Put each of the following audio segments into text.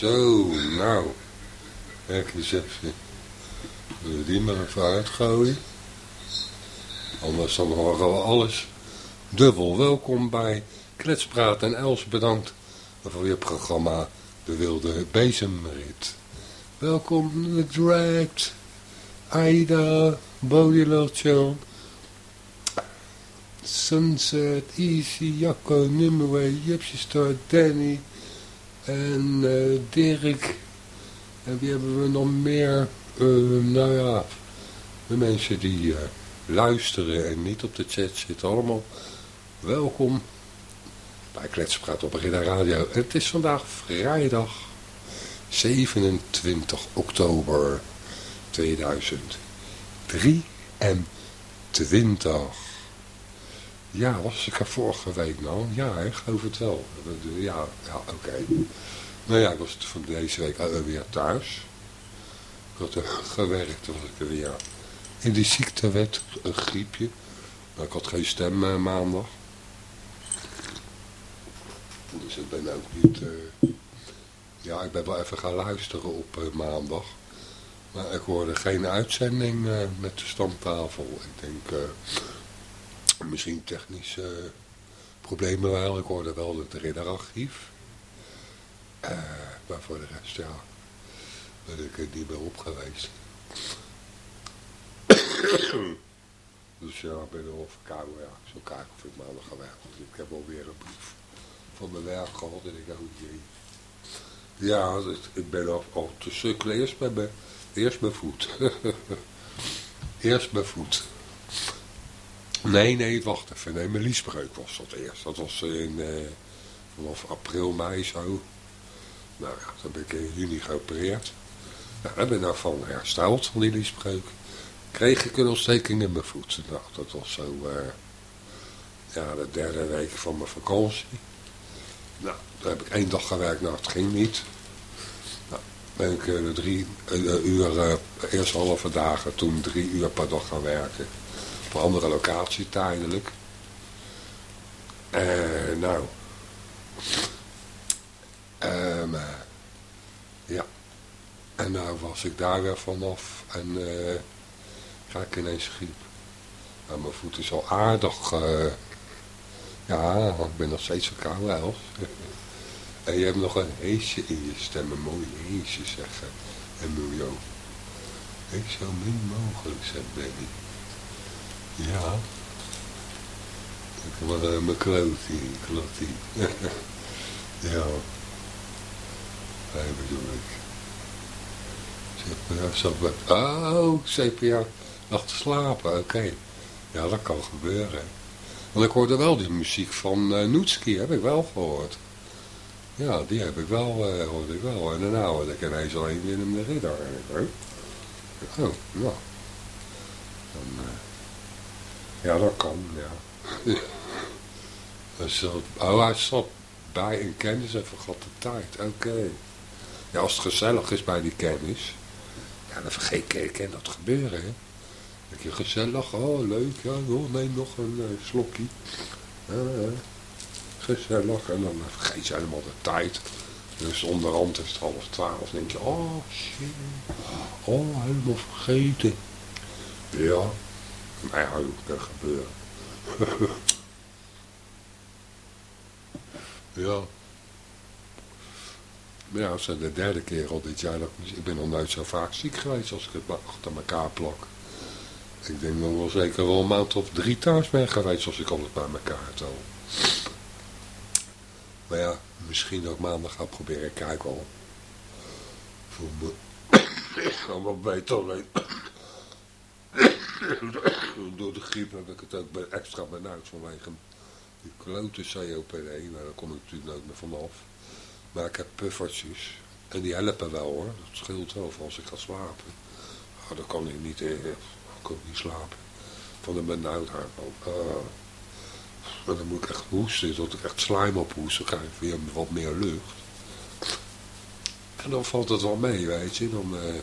Zo, nou. Eens even. Zullen we die maar even uitgooien? Anders dan horen we alles. Dubbel welkom bij Kletspraat en Els bedankt voor je programma De Wilde Bezemrit. Welkom de Dragged, Aida, Bodilotje, Sunset, Easy, Jacco, Nummerway, Gypsy Star, Danny en uh, Dirk. En wie hebben we nog meer? Uh, nou ja, de mensen die uh, luisteren en niet op de chat zitten allemaal. Welkom bij Kletspraat op Ridder Radio. Het is vandaag vrijdag 27 oktober 2023. Ja, was ik er vorige week nou? Ja, ik geloof het wel. Ja, ja oké. Nou ja, ik was van deze week weer thuis. Ik had er gewerkt, was ik er weer in die ziektewet, een griepje. Maar ik had geen stem uh, maandag. Dus ik ben ook niet... Uh... Ja, ik ben wel even gaan luisteren op uh, maandag. Maar ik hoorde geen uitzending met de stamtafel. Ik denk... misschien technische problemen waren. Ik hoorde wel het ridderarchief. Uh, maar voor de rest, ja, ben ik er niet meer op geweest. dus ja, ik ben wel verkouden. Ja. Zal kijken of ik maandag. Dus ik heb alweer een brief van mijn werk gehad. En ik denk, oh. Ja, dus ik ben al, al te sukkelen. Eerst bij mijn, eerst mijn voet. eerst mijn voet. Nee, nee, wacht even. Nee, mijn liesbreuk was dat eerst. Dat was in, uh, vanaf april, mei zo. Nou ja, dan ben ik in juni geopereerd. Nou, daar ik nou van hersteld, van die liesbreuk. Kreeg ik een ontsteking in mijn voet. Nou, dat was zo, uh, ja, de derde week van mijn vakantie. Nou, daar heb ik één dag gewerkt, nou, het ging niet. Nou, ben ik uh, drie uur, eerst halve dagen, toen drie uur per dag gaan werken. Op andere locatie, tijdelijk. En nou... Um, uh, ja. En nou was ik daar weer vanaf. En uh, ga ik ineens griep. Nou, mijn voet is al aardig. Uh, ja, ik ben nog steeds koud Els. en je hebt nog een heesje in je stem. Een mooi heesje zeggen. En miljoen. Ik zo min mogelijk, zegt Benny. Ja. Ik word uh, mijn klotie, klotie. ja. Nee, bedoel ik. CPA zat met... Oh, CPA lag te slapen, oké. Ja, dat kan gebeuren. Want ik hoorde wel die muziek van uh, Noetski, heb ik wel gehoord. Ja, die heb ik wel, uh, hoorde ik wel. En daarna hoorde ik ineens alleen Willem de Ridder. Oh nou. Dan, uh, ja, dat kan, ja. oh, hij zat bij een kennis en vergat de tijd. Oké. Ja, als het gezellig is bij die kennis, ja, dan vergeet ik, kan dat gebeuren, hè. Dat je gezellig, oh leuk, ja, oh, neem nog een uh, slokje. Gezellig, en dan vergeet je helemaal de tijd. Dus onderhand is het half twaalf, denk je, oh shit, oh, helemaal vergeten. Ja, maar ja, dat gebeuren. ja. Ja, het is de derde keer al dit jaar. Dat ik, ik ben nog nooit zo vaak ziek geweest als ik het achter elkaar plak. Ik denk nog wel zeker wel een maand of drie thuis ben geweest als ik alles bij elkaar tel. Maar ja, misschien ook maandag gaan proberen. Kijk al. Voor me. Allemaal beter alleen. Door de griep heb ik het ook extra benauwd vanwege die klote COPD. Maar daar kom ik natuurlijk nooit meer vanaf. Maar ik heb puffertjes. En die helpen wel hoor. Dat scheelt wel voor als ik ga slapen. Oh, dan kan ik niet, eh, kan ik niet slapen. Van de benauwdheid. Uh, maar dan moet ik echt hoesten. Tot ik echt slijm op hoest. Dan krijg ik weer wat meer lucht. En dan valt het wel mee, weet je. Dan uh,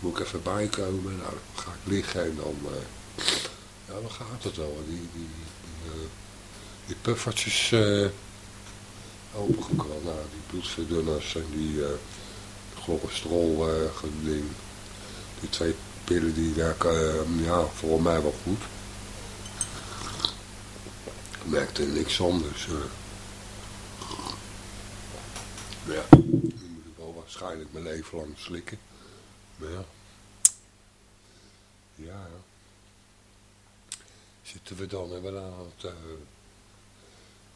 moet ik even bijkomen. Nou, dan ga ik liggen en dan... Uh, ja, dan gaat het wel. Die, die, die, uh, die puffertjes opengekrant. Nou, die bloedverdunners en die uh, cholesterol uh, ding. Die twee pillen die werken ja, voor mij wel goed. Ik merkte niks anders. ja, nu moet ik wel waarschijnlijk mijn leven lang slikken. Ja. Ja, zitten we dan en we aan het... Uh,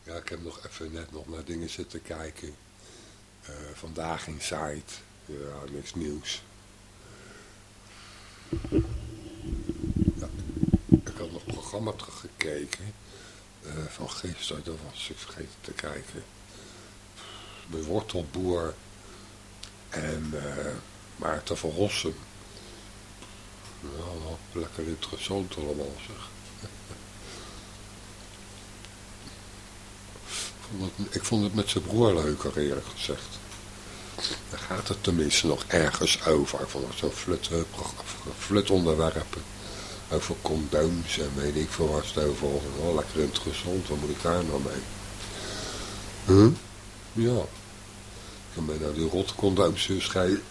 ja, ik heb nog even net nog naar dingen zitten kijken. Uh, vandaag in site. Ja, niks nieuws. Ik had nog programma teruggekeken. Uh, van gisteren, dat was ik vergeten te kijken. De wortelboer en uh, Maarten van Rossum. Ja, lekker interessant allemaal zeg. ik vond het met zijn broer leuker eerlijk gezegd. Daar gaat het tenminste nog ergens over. Ik vond het zo'n flut, flut onderwerpen. Over condooms en weet ik veel wat het over. Oh, lekker interessant, wat moet ik daar nou mee? Huh? Ja. Ik ben nou die rot condooms scheiden.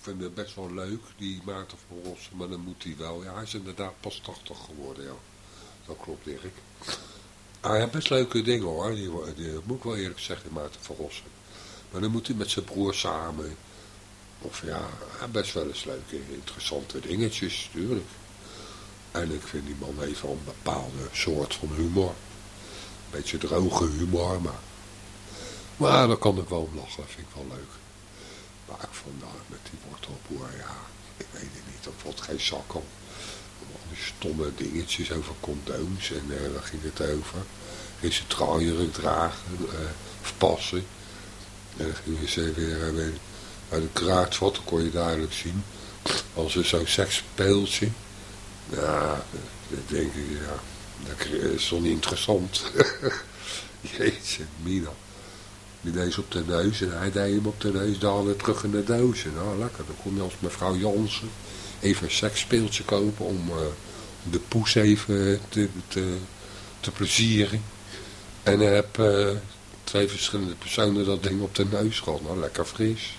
Vind het best wel leuk, die Maarten van Rossen, maar dan moet hij wel. Ja, hij is inderdaad pas 80 geworden, ja. Dat klopt, Erik. Ah, ja, best leuke dingen hoor, die, moet ik wel eerlijk zeggen, Maarten van Rossen. Maar dan moet hij met zijn broer samen. Of ja, best wel eens leuke, interessante dingetjes, natuurlijk. En ik vind die man even een bepaalde soort van humor. Een beetje droge humor, maar... Maar daar kan ik wel om lachen, vind ik wel leuk. Maar ik vond met die wortelboer, ja, ik weet het niet, dat valt geen zak om. Al die stomme dingetjes over condooms en uh, waar ging het over? Ging ze trouwjurk dragen, uh, of passen. En dan gingen ze weer, uit de kraakvat, kon je duidelijk zien. Als er zo'n seksspeeltje. Ja, dat denk ik, ja, dat is toch niet interessant. Jeetje, Mina. Die deed op de neus en hij deed hem op de neus, daalde terug in de doos. Nou, lekker. Dan kon je als mevrouw Jansen even een seksspeeltje kopen om uh, de poes even te, te, te plezieren. En dan heb uh, twee verschillende personen dat ding op de neus gehad. Nou, lekker fris.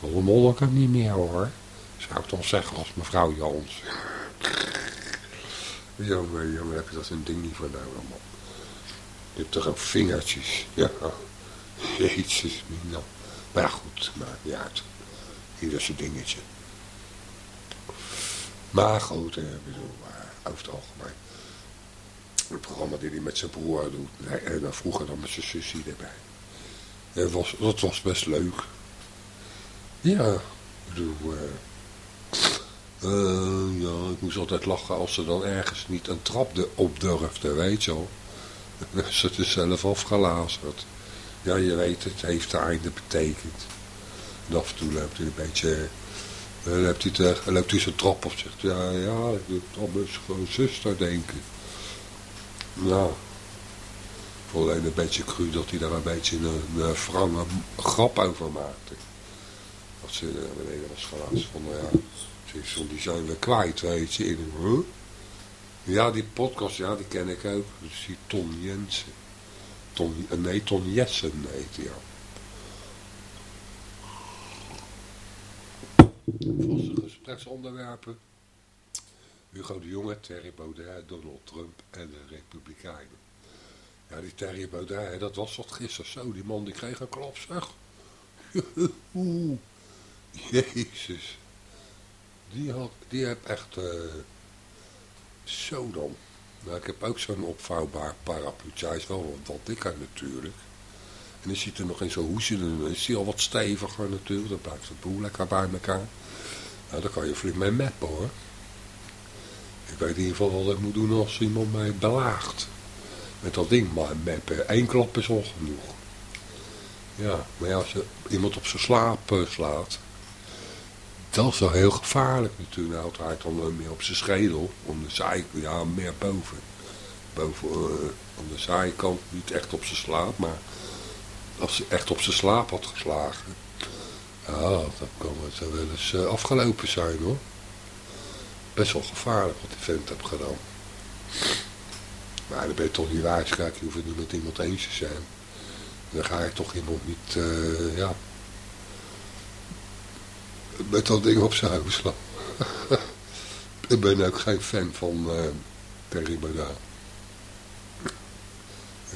Rommel ik hem niet meer hoor. Zou ik toch zeggen als mevrouw Jans. jongen, jongen, heb je dat een ding niet voor nou allemaal. Je hebt toch ook vingertjes. Ja. Jezus, nou. Maar goed, maakt niet uit. Ieder zijn dingetje. Maar goed, ik bedoel, over het algemeen. Het programma die hij met zijn broer doet. En dan vroeger dan met zijn zusje erbij. Was, dat was best leuk. Ja, ik bedoel... Ja, ik moest altijd lachen als ze dan ergens niet een trap op durfde, weet je wel. Ze het zelf afgelazerd. Ja, je weet het, heeft einde betekend. En af en toe loopt hij een beetje... Dan loopt hij, loopt hij zijn trap op zegt, ja, ja, ik het allemaal gewoon zuster denken. Nou, alleen een beetje cru dat hij daar een beetje een, frange grap over maakte. Dat ze naar beneden was gelaten van, ja, die zijn we kwijt, weet je. huh? Ja, die podcast, ja, die ken ik ook. Dus die Tom Jensen. Eh, nee, Ton Jessen heet hij. Vaste gespreksonderwerpen. Hugo de Jonge, Terry Baudet, Donald Trump en de Republikeinen. Ja, die Terry Baudet, dat was wat gisteren zo. Die man die kreeg een klap, zeg. Jezus. Die, had, die heb echt... Uh, zo dan. Nou, ik heb ook zo'n opvouwbaar parapluutje. Hij is wel wat dikker natuurlijk. En dan zit er nog in zo'n hoesje. Dan is hij al wat steviger natuurlijk. Dan blijft het boel lekker bij elkaar. Nou, daar kan je flink mee meppen hoor. Ik weet in ieder geval wat ik moet doen als iemand mij belaagt. Met dat ding maar meppen. Eén klap is al genoeg. Ja, maar als je iemand op zijn slaap uh, slaat. Dat is wel heel gevaarlijk natuurlijk. Nou, hij dan meer op zijn schedel. Om de zij, ja, meer boven. Boven, uh, aan de zijkant, niet echt op zijn slaap. Maar als hij echt op zijn slaap had geslagen. Ja, dat kan het wel eens uh, afgelopen zijn hoor. Best wel gevaarlijk wat die vent heeft gedaan. Maar dan ben je toch niet wijs, kijk, je hoeft het niet met iemand eens te zijn. Dan ga je toch iemand niet, uh, ja, met dat ding op zijn slaan. ik ben ook geen fan van uh, Terry Baudet.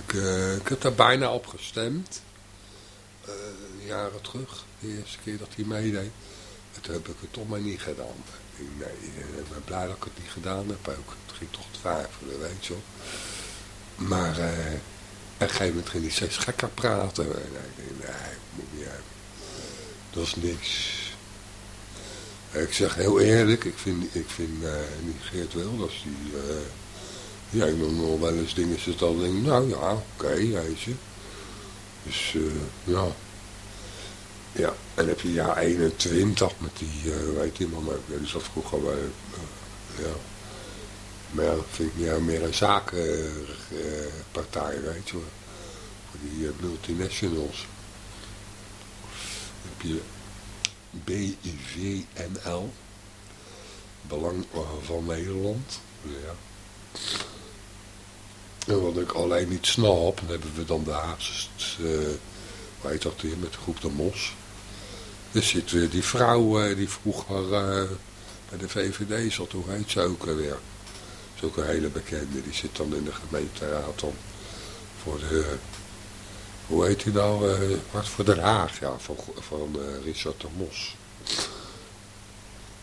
Ik, uh, ik heb daar bijna op gestemd. Uh, jaren terug. De eerste keer dat hij meedeed. Toen heb ik het toch maar niet gedaan. Nee, ik ben blij dat ik het niet gedaan heb ook. Het ging toch twijfelen, weet je wel. Maar uh, op een gegeven moment ging hij steeds gekker praten. En ik nee, moet niet. Dat is niks. Ik zeg heel eerlijk, ik vind, ik vind uh, Geert Wilders, die, uh, ja, ik nog wel eens dingen zit al denk, nou ja, oké, okay. Dus, uh, ja. Ja, en heb je jaar 21 met die, uh, weet je, maar ja, die zat vroeger bij, ja. Maar ja, dat vind ik meer, meer een zakenpartij, weet je wel. Voor die multinationals. heb je BVNL. Belang van Nederland. Ja. En wat ik alleen niet snap, dan hebben we dan de Haagse, uh, hoe heet dat hier, met de groep de Mos. Er zit weer die vrouw uh, die vroeger uh, bij de VVD zat, hoe heet ze ook weer. Dat is ook een hele bekende, die zit dan in de gemeenteraad voor de hoe heet hij nou, uh, wat voor Den Haag, ja, van, van uh, Richard de Mos.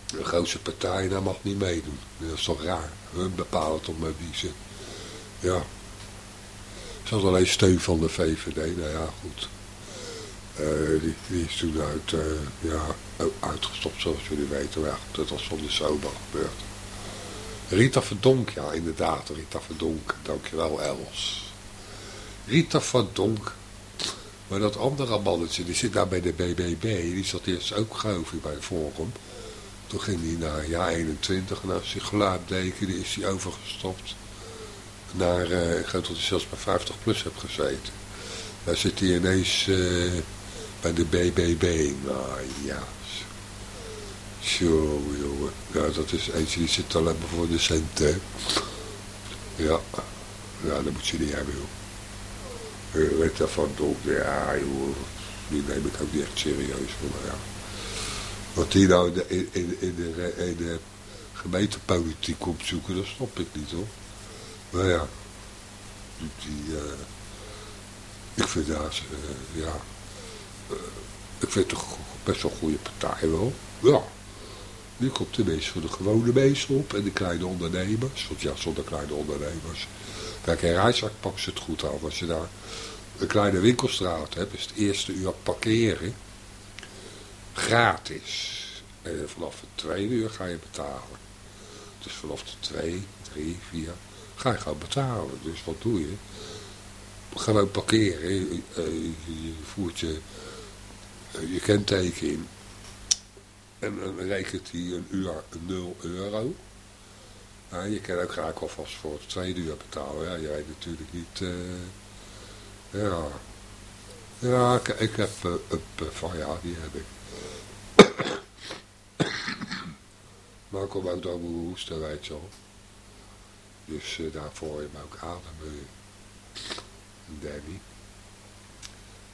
De grootste partij, daar mag niet meedoen. Dat is toch raar. Hun bepalen toch maar wie ze... Ja. Ze had alleen steun van de VVD, nou ja, goed. Uh, die, die, is toen uit, ja, uitgestopt, zoals jullie weten. Maar dat was van de zomer gebeurd. Rita Verdonk, ja, inderdaad. Rita Verdonk, dankjewel Els. Rita Verdonk maar dat andere mannetje, die zit daar bij de BBB, die zat eerst ook geloof ik bij Forum. Toen ging hij naar jaar 21 en als hij geluiddeken, die is hij overgestopt naar, uh, ik geloof dat hij zelfs bij 50 plus heeft gezeten. Daar zit hij ineens uh, bij de BBB. Nou ja, zo jongen. Ja, dat is eentje die zit alleen maar voor de centen. Ja, ja, dat moet je niet hebben joh. Rita van Donk, ja joh, die neem ik ook niet echt serieus. Maar ja. Wat die nou in de, in, in, de, in de gemeentepolitiek opzoeken, dat snap ik niet hoor. Maar ja, die, uh, ik vind daar, uh, ja, uh, ik vind het best wel een goede partij wel. Ja, die komt tenminste voor de gewone mensen op en de kleine ondernemers. Want ja, zonder kleine ondernemers. Kijk, in Rijswijk pakt ze het goed aan. Als je daar een kleine winkelstraat hebt, is het eerste uur parkeren gratis. En vanaf het tweede uur ga je betalen. Dus vanaf de twee, drie, vier ga je gewoon betalen. Dus wat doe je? Gewoon parkeren. Je voert je, je kenteken in. En dan rekent hij een uur 0 euro. Je kan ook graag alvast voor het tweede uur betalen. Ja, je weet natuurlijk niet... Uh, ja. Ja, ik, ik heb uh, van ja, die heb ik. ik ook door mijn hoesten, weet je. Dus uh, daarvoor je me ook ademen. Danny.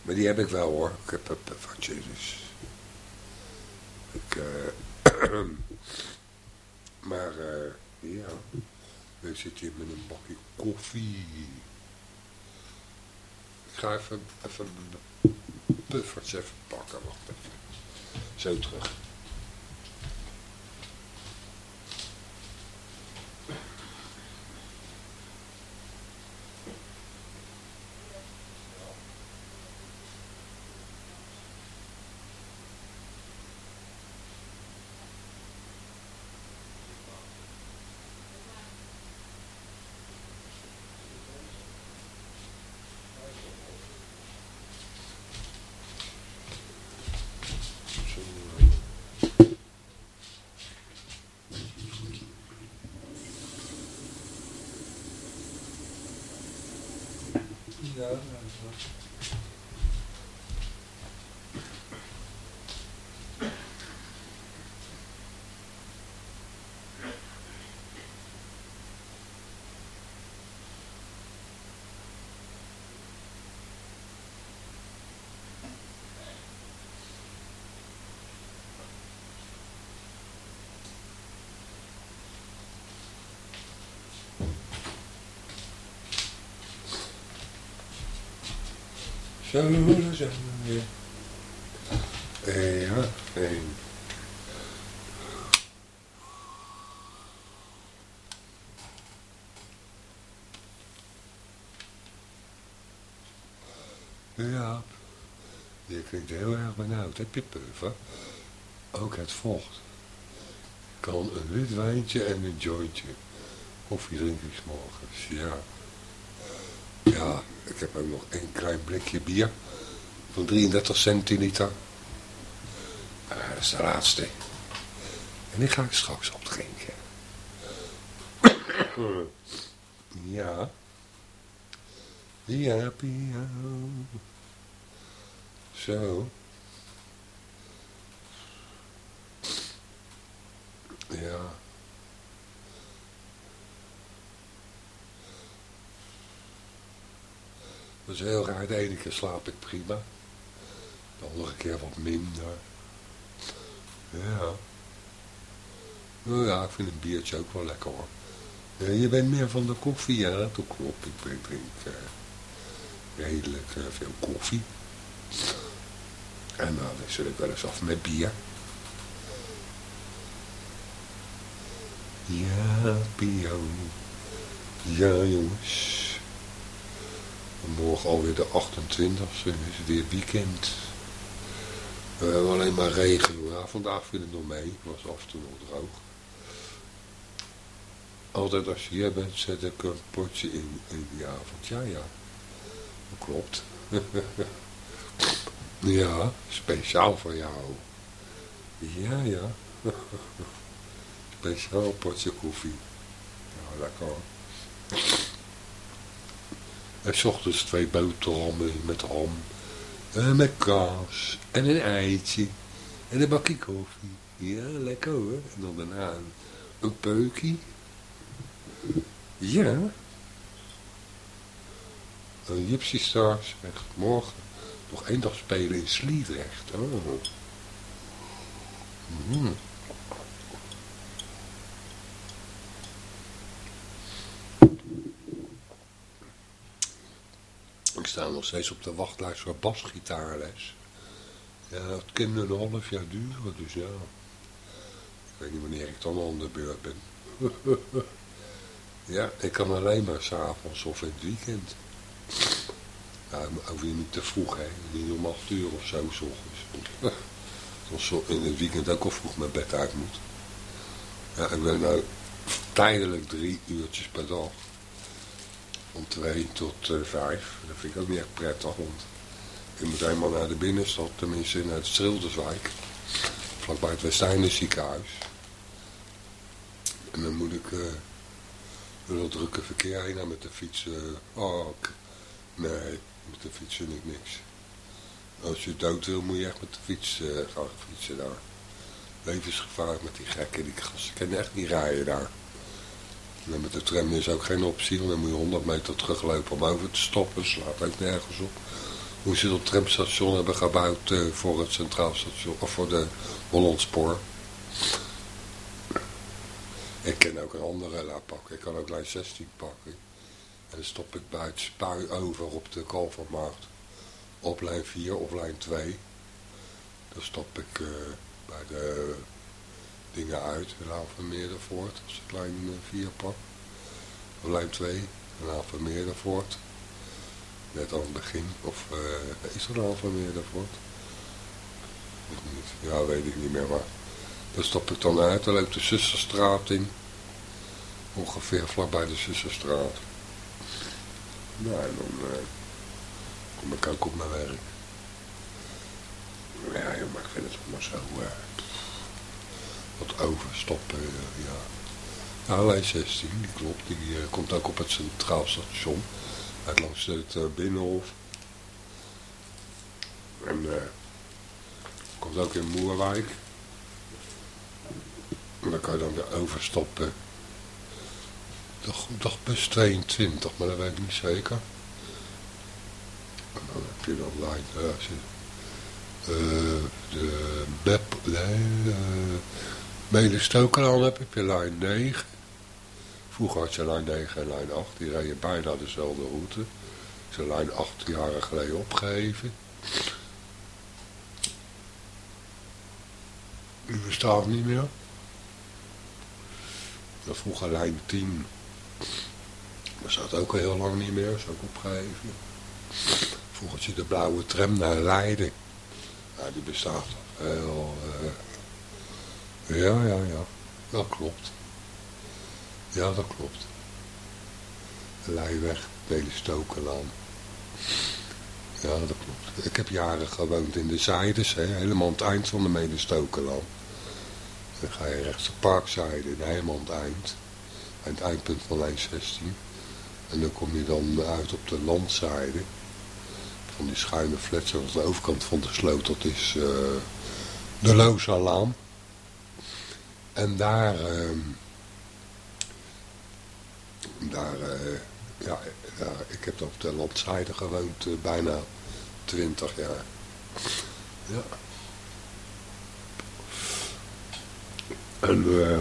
Maar die heb ik wel hoor. Ik heb een puffertje, dus... Ik, uh, maar, ja. Ik zit hier met een bakje koffie. Ga even, even even pakken. Wacht. Zo terug. Zo, zo, ja. Ja, één. Ja, je klinkt heel erg benauwd, heb je puffer? Ook het volgt. Kan een wit wijntje en een jointje. Koffie drink ik morgens, ja. Ja, ik heb ook nog een klein blikje bier. Van 33 centiliter. Uh, dat is de laatste. En die ga ik straks opdrinken. ja. Ja, Pia. Zo. Ja. Dat is heel raar. De ene keer slaap ik prima. De andere keer wat minder. Ja. Nou ja, ik vind een biertje ook wel lekker hoor. Ja, je bent meer van de koffie, ja, dat klopt. Ik drink uh, redelijk uh, veel koffie. En dan wissel ik wel eens af met bier. Ja, Pio. Ja, jongens. Morgen alweer de 28e, is het weer weekend. We hebben alleen maar regen. Ja, vandaag viel het nog mee. Was af en toe nog droog. Altijd als je hier bent, zet ik een potje in, in die avond. Ja, ja. Dat klopt. ja, speciaal voor jou. Ja, ja. speciaal potje koffie. Ja, lekker En s ochtends twee boterhammen met ham. En met kaas. En een eitje. En een bakje koffie. Ja, lekker hoor. En dan daarna een, een peukie. Ja. Een Gypsy Stars. Echt morgen nog één dag spelen in Sliedrecht. Oh. Mm. Sta nog steeds op de wachtlijst voor basgitaarles. Ja, dat kan een half jaar duren, dus ja. Ik weet niet wanneer ik dan aan de beurt ben. ja, ik kan alleen maar s'avonds of in het weekend. Ja, weer niet te vroeg, hè. Niet om acht uur of zo, s ochtends. in het weekend ook al vroeg mijn bed uit moet. Ja, ik ben nou tijdelijk drie uurtjes per dag. Om twee tot uh, vijf. Dat vind ik ook niet echt prettig, want ik moet eenmaal naar de binnenstad, tenminste naar het Schilderswijk. Vlakbij het Westeinde ziekenhuis. En dan moet ik uh, door drukke verkeer heen met de fiets. Uh, oh, nee, met de fiets vind ik niks. Als je dood wil, moet je echt met de fiets gaan fietsen daar. Levensgevaarlijk met die gekken, die gasten kunnen echt niet rijden daar. Met de tram is ook geen optie, dan moet je 100 meter teruglopen om over te stoppen. Slaat ook nergens op. Hoe ze het tramstation hebben gebouwd uh, voor het Centraal Station, of voor de Hollandspoor. Ik ken ook een andere la pakken. Ik kan ook lijn 16 pakken. En dan stop ik bij het spui over op de Kalvermarkt. Op lijn 4 of lijn 2. Dan stop ik uh, bij de dingen uit. De Laan van Meerdervoort. Als ik lijn 4 pak. Of lijn 2. De Laan van Meerdervoort. Net aan het begin. Of uh, is er een van Meerdervoort? Weet niet. Ja, weet ik niet meer. Maar dan stop ik dan uit. Dan loopt de Zusterstraat in. Ongeveer vlakbij de Zusterstraat. Nou, en dan uh, kom ik ook op mijn werk. Ja, joh, maar ik vind het maar zo... Uh, wat overstoppen, uh, ja. Lijn 16, die klopt. Die uh, komt ook op het Centraal Station. Uit langs het uh, Binnenhof. En komt ook in Moerwijk. En dan kan je dan weer overstoppen dag, dagbus 22, maar dat weet ik niet zeker. En dan heb je dan lijn, de BEP, nee, Medestokenlaan heb je lijn 9. Vroeger had je lijn 9 en lijn 8, die rijden bijna dezelfde route. Zijn lijn acht jaren geleden opgegeven. Die bestaat niet meer. Dat vroeger lijn 10. Dat staat ook al heel lang niet meer, is ook opgegeven. Vroeger zit de blauwe tram naar Leiden. Ja, die bestaat heel... Uh... Ja, ja, ja. Dat klopt. Ja, dat klopt. Leiweg, Stokenlaan. Ja, dat klopt. Ik heb jaren gewoond in de Zijdes, hè, helemaal aan het eind van de Medestokenlaan. Dan ga je rechts de parkzijde, helemaal aan het eind. Aan het eindpunt van lijn 16. En dan kom je dan uit op de landzijde. Van die schuine flats. aan de overkant van de sloot, dat is uh, de Lozalaan. En daar... Uh, daar, uh, ja, ik heb op de landzijde gewoond uh, bijna 20 jaar. Ja. En uh,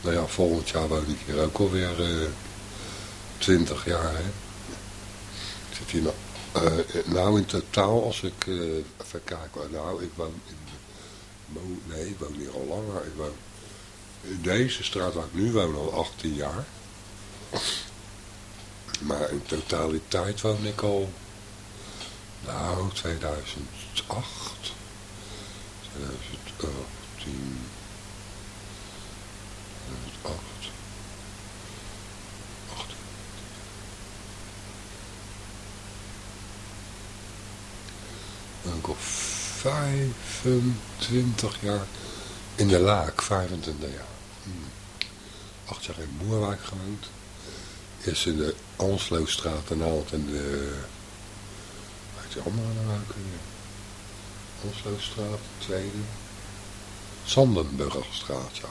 nou ja, volgend jaar woon ik hier ook alweer uh, 20 jaar. Hè. Ik zit hier nou, uh, nou in totaal, als ik even kijk, nou ik woon in, nee ik woon hier al langer. Ik woon in deze straat waar ik nu woon al 18 jaar. Maar in totaliteit woon ik al, nou, 2008, 2010, 2008, 18. Ben ik al 25 jaar in de Laak, 25 jaar. Hmm. Acht jaar in Moerwijk gewoond. Eerst in de Ansloosstraat en Haalt en de... Weet andere nou ook weer? Ansloosstraat, tweede. Sandenburgerstraat, ja.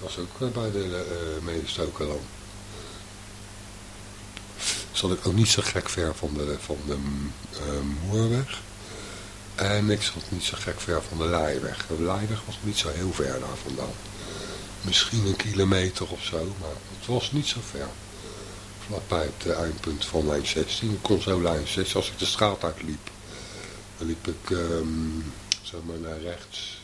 Dat was ook eh, bij de uh, Medestokerland. Zat ik ook niet zo gek ver van de, van de uh, Moerweg. En ik zat niet zo gek ver van de Leijweg. De Leijweg was niet zo heel ver daar vandaan. Misschien een kilometer of zo, maar het was niet zo ver vlakbij het eh, eindpunt van lijn 16. Ik kon zo lijn 16, als ik de straat uitliep, dan liep ik um, zeg maar naar rechts.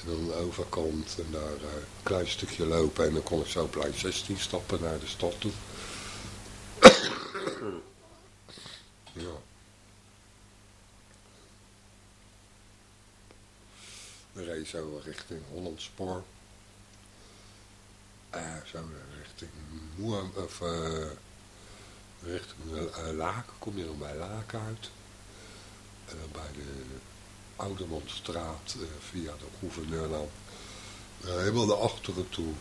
En dan de overkant en daar uh, een klein stukje lopen. En dan kon ik zo op lijn 16 stappen naar de stad toe. ja. We reden zo richting Hollandspoor. Uh, zo richting Moer, of uh, richting uh, Laken, kom je dan bij Laken uit. En dan bij de Oudermanstraat uh, via de Gouverneurland. helemaal naar achteren toe.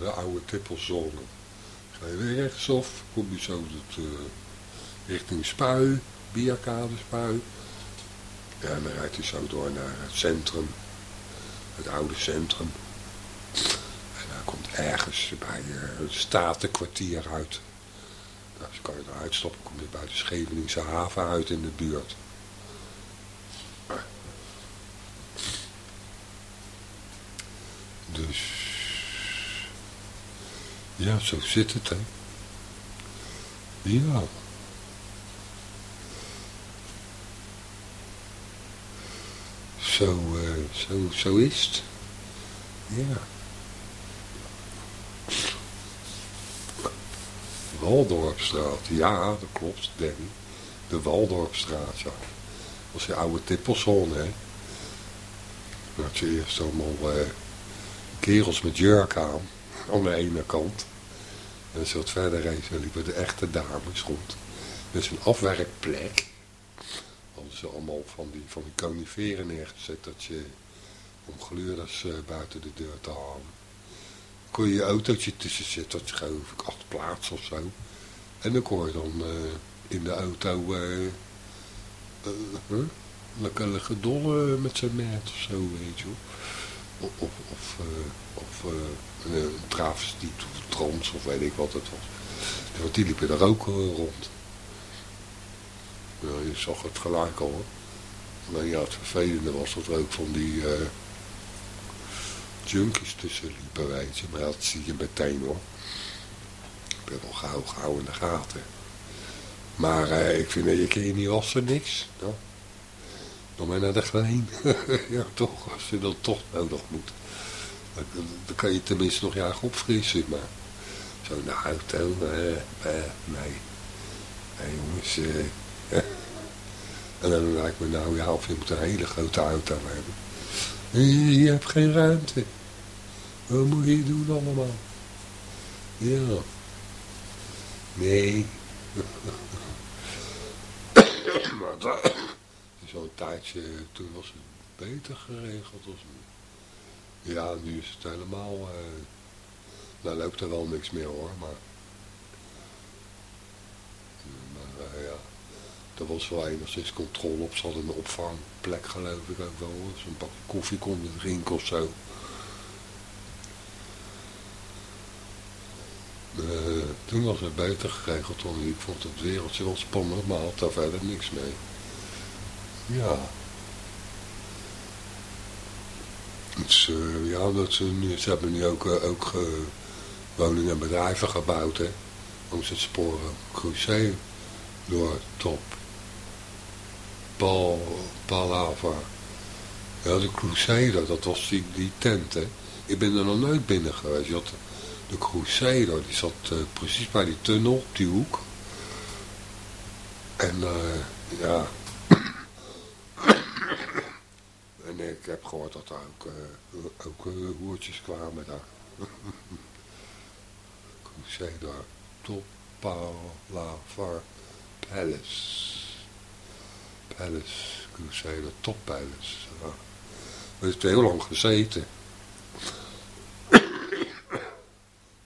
de oude tippelzone. Ga je weer rechtsaf, kom je zo tot, richting Spui, Bierkade Spui. Ja, en dan rijdt hij zo door naar het centrum het oude centrum. En dan komt ergens bij uh, het Statenkwartier uit. Nou, als kan je eruit stoppen, kom je bij de Scheveningse haven uit in de buurt. Dus, ja, zo zit het, hè. Ja. Zo, uh, zo, zo is het. Ja. Waldorpstraat, ja, dat klopt, Danny. De Waldorpstraat, ja. Dat die oude tippelzone, hè. Dan had je eerst allemaal uh, kerels met jurk aan, aan de ene kant. En zo wat verder reed, liepen de echte dames rond. Dus een afwerkplek ze allemaal van die, van die coniferen neergezet dat je om gluurders uh, buiten de deur te halen. Kon je je autootje tussen zetten, dat geloof ik acht plaats of zo. En dan kon je dan uh, in de auto uh, lekker liggen dollen met zijn maat of zo, weet je Of, of, of, of een travestiet of trans of weet ik wat het was. Want die liepen daar ook rond. Je zag het gelijk al. Maar ja, het vervelende was dat er ook van die uh, junkies tussen liepen, weet je. Maar dat zie je meteen hoor. Ik ben wel gauw, gauw in de gaten. Maar uh, ik vind dat je keer niet wassen, niks. Ja. Dan maar naar de glijn. ja, toch, als je dat toch nodig moet. Dan, kan je tenminste nog jaar opfrissen, maar zo naar auto, uh, nee. Nee jongens, en dan lijkt me nou, ja, of je moet een hele grote auto hebben. Je hebt geen ruimte. Wat moet je doen allemaal? Ja. Nee. maar dat, zo'n tijdje, toen was het beter geregeld als nu. Ja, nu is het helemaal... Uh, nou loopt er wel niks meer hoor, maar... Maar uh, ja, er was wel enigszins controle op. Ze hadden een opvangplek geloof ik ook wel. Zo'n bakje koffie kon drinken of zo. Uh, toen was het beter geregeld dan Ik vond het wereldje wel spannend, maar had daar verder niks mee. Ja. Uh, ja, dat ze, ze hebben nu ook, uh, ook woningen en bedrijven gebouwd, hè. Langs het sporen Cruzeiro door top Pal, Palava. Ja, de Crusader, dat was die, die tent, hè. Ik ben er nog nooit binnen geweest. De Crusader, die zat uh, precies bij die tunnel, op die hoek. En, uh, ja... en ik heb gehoord dat daar ook, uh, ook hoertjes kwamen daar. Crusader, Top Palavar Palace. Palace, Crusader, Top Palace. Ja. We hebben heel lang gezeten.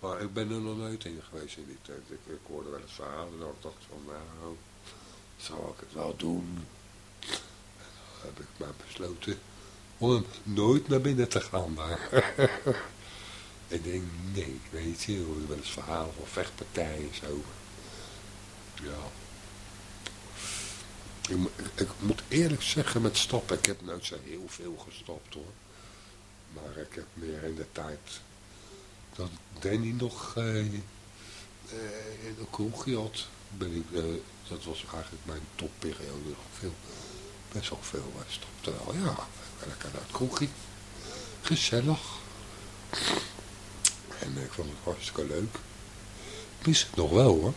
maar ik ben er nog nooit in geweest in die tent. Ik, ik hoorde wel eens verhalen dat ik dacht van, nou, zou ik het wel doen? dan heb ik maar besloten om nooit naar binnen te gaan daar. ik denk, nee, weet je, er wel eens verhalen van vechtpartijen en zo. Ja. Ik, ik, moet eerlijk zeggen met stappen, ik heb nooit zo heel veel gestopt hoor. Maar ik heb meer in de tijd dat Danny nog uh, in een kroegje had. Dat was eigenlijk mijn topperiode. Veel, best wel veel stopte wel. Ja, lekker naar het kroegje. Gezellig. En ik vond het hartstikke leuk. Mis het nog wel hoor.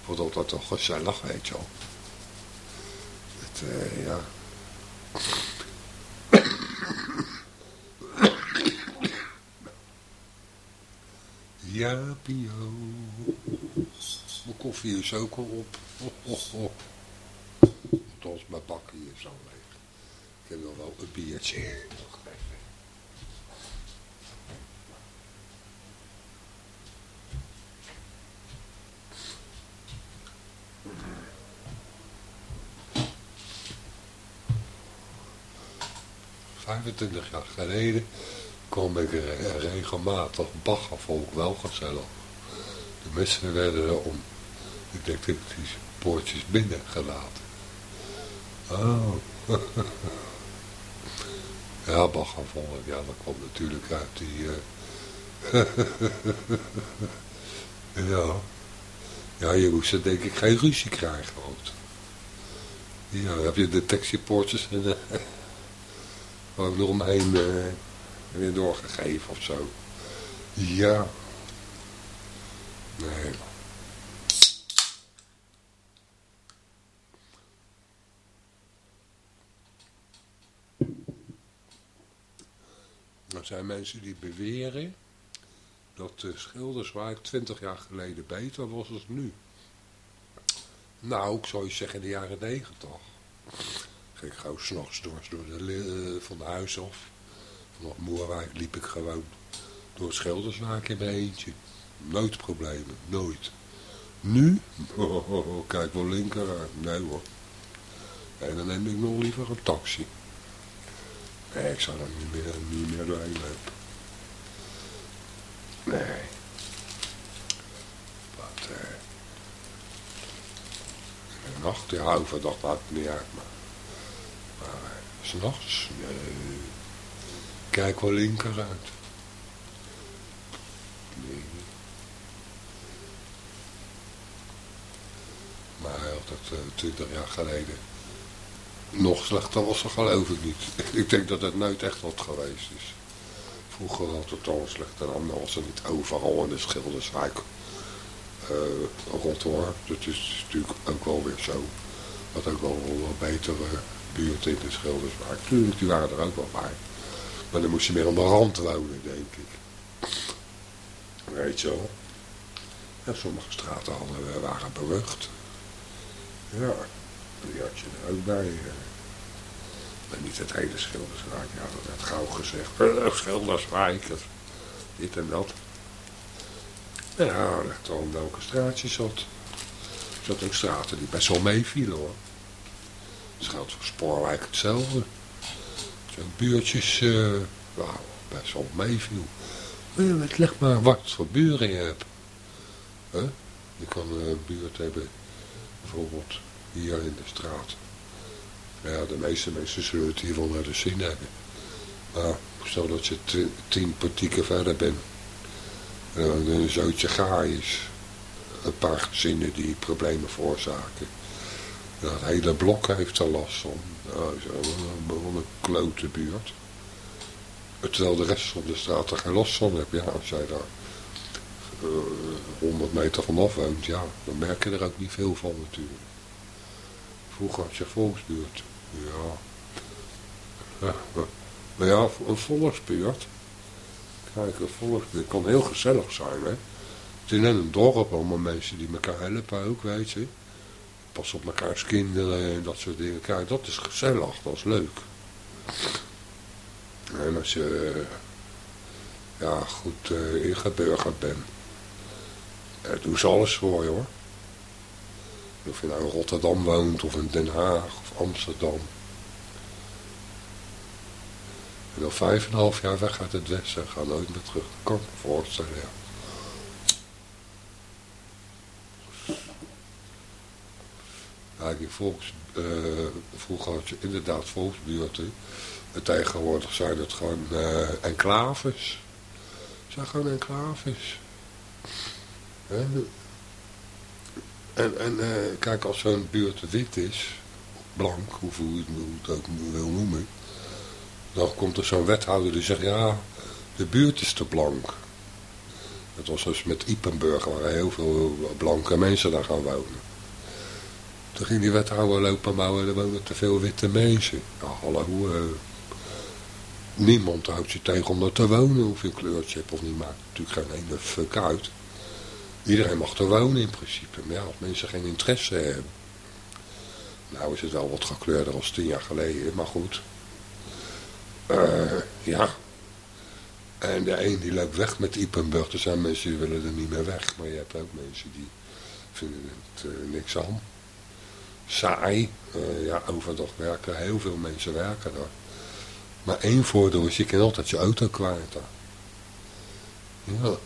Ik vond altijd toch gezellig, weet je wel uh, ja. Ja, Pio. Mijn koffie is ook al op. Althans, mijn bakje is al leeg. Ik heb nog wel een biertje. 25 jaar geleden kwam ik regelmatig baggervolk wel gezellig. De mensen werden er om, ik denk dat poortjes binnen gelaten. Oh. ja, baggervolk, ja, dat kwam natuurlijk uit die... Uh... ja. Ja, je moest er denk ik geen ruzie krijgen. Want... Ja, heb je detectiepoortjes en... Uh eromheen uh, weer doorgegeven of zo. Ja. Nee. Er zijn mensen die beweren dat de Schilderswijk 20 jaar geleden beter was dan nu. Nou, ik zou je zeggen in de jaren 90 ik gauw s'nachts door, de, uh, van de huis af. Vanaf Moerwijk liep ik gewoon door het Schilderswaak in mijn eentje. Nooit problemen, nooit. Nu? Oh, kijk wel linker Nee hoor. En dan neem ik nog liever een taxi. Nee, ik zou er niet meer, niet meer doorheen lopen. Nee. Wat, eh... De nacht, ja, overdag maakt het niet uit, maar s'nachts? Nee. Kijk wel linker uit. Nee. Maar hij had dat eh, twintig jaar geleden nog slechter was, dat geloof ik niet. ik denk dat het nooit echt wat geweest is. Vroeger had het al slechter, dan was het niet overal in de Schilderswijk eh, uh, Rotterdam. Dat is natuurlijk ook wel weer zo. Dat ook wel wat betere buurt in de Schilderswijk. Tuurlijk, die waren er ook wel bij. Maar dan moest je meer aan de rand wonen, denk ik. Weet je wel. Ja, sommige straten hadden, waren berucht. Ja, die had je er ook bij. Eh. Niet het hele Schilderswijk. Ja, dat werd gauw gezegd. Uh, Schilderswijk. Dit en dat. Ja, dat al welke straatjes zat. Er zat ook straten die best wel meevielen hoor. Het geldt voor Spoorwijk hetzelfde. Zo'n buurtjes, uh, nou, best wel meeviel. Leg maar wat voor buren je hebt. Je kan een buurt hebben, bijvoorbeeld hier in de straat. Ja, de meeste mensen zullen het hier wel naar de zin hebben. Maar stel dat je tien portieken verder bent. En dan een zootje gaai is. Een paar gezinnen die problemen veroorzaken. Het hele blok heeft er last van. Nou, een, een klote buurt. Terwijl de rest van de straat er geen last van heeft. Ja, als jij daar uh, eh, 100 meter vanaf woont, ja, dan merk je er ook niet veel van natuurlijk. Vroeger had je volksbuurt. Ja. Maar ja, een volksbuurt. Kijk, een volksbuurt kan heel gezellig zijn, hè. Het is net een dorp, allemaal mensen die elkaar helpen ook, weet je. Pas op elkaars kinderen en dat soort dingen. Kijk, dat is gezellig, dat is leuk. En als je ja, goed uh, ingeburgerd bent, uh, doen ze alles voor je hoor. Of je nou in Rotterdam woont, of in Den Haag, of Amsterdam. En al vijf en een half jaar weg uit het westen, ga nooit meer terug. Kan ik voorstellen. Volks, uh, vroeger had je inderdaad volksbuurten. En tegenwoordig zijn het gewoon uh, enclaves. Het zijn gewoon enclaves. En, en, uh, kijk, als zo'n buurt wit is, blank, hoe je het ook wil noemen, dan komt er zo'n wethouder die zegt, ja, de buurt is te blank. Dat was dus met Ipenburg, waar heel veel blanke mensen daar gaan wonen. Toen ging die wethouder lopen bouwen, er wonen te veel witte mensen. Ja, hallo, uh, niemand houdt je tegen om er te wonen, of je een kleurtje hebt of niet, maakt natuurlijk geen ene fuck uit. Iedereen mag er wonen in principe, maar ja, als mensen geen interesse hebben. Nou is het wel wat gekleurder als tien jaar geleden, maar goed. Uh, ja. En de een die loopt weg met Ipenburg, er zijn mensen die willen er niet meer weg, maar je hebt ook mensen die vinden het uh, niks aan saai. Uh, ja, overdag werken, heel veel mensen werken daar. Maar één voordeel is, je kan altijd je auto kwijt daar. Ja.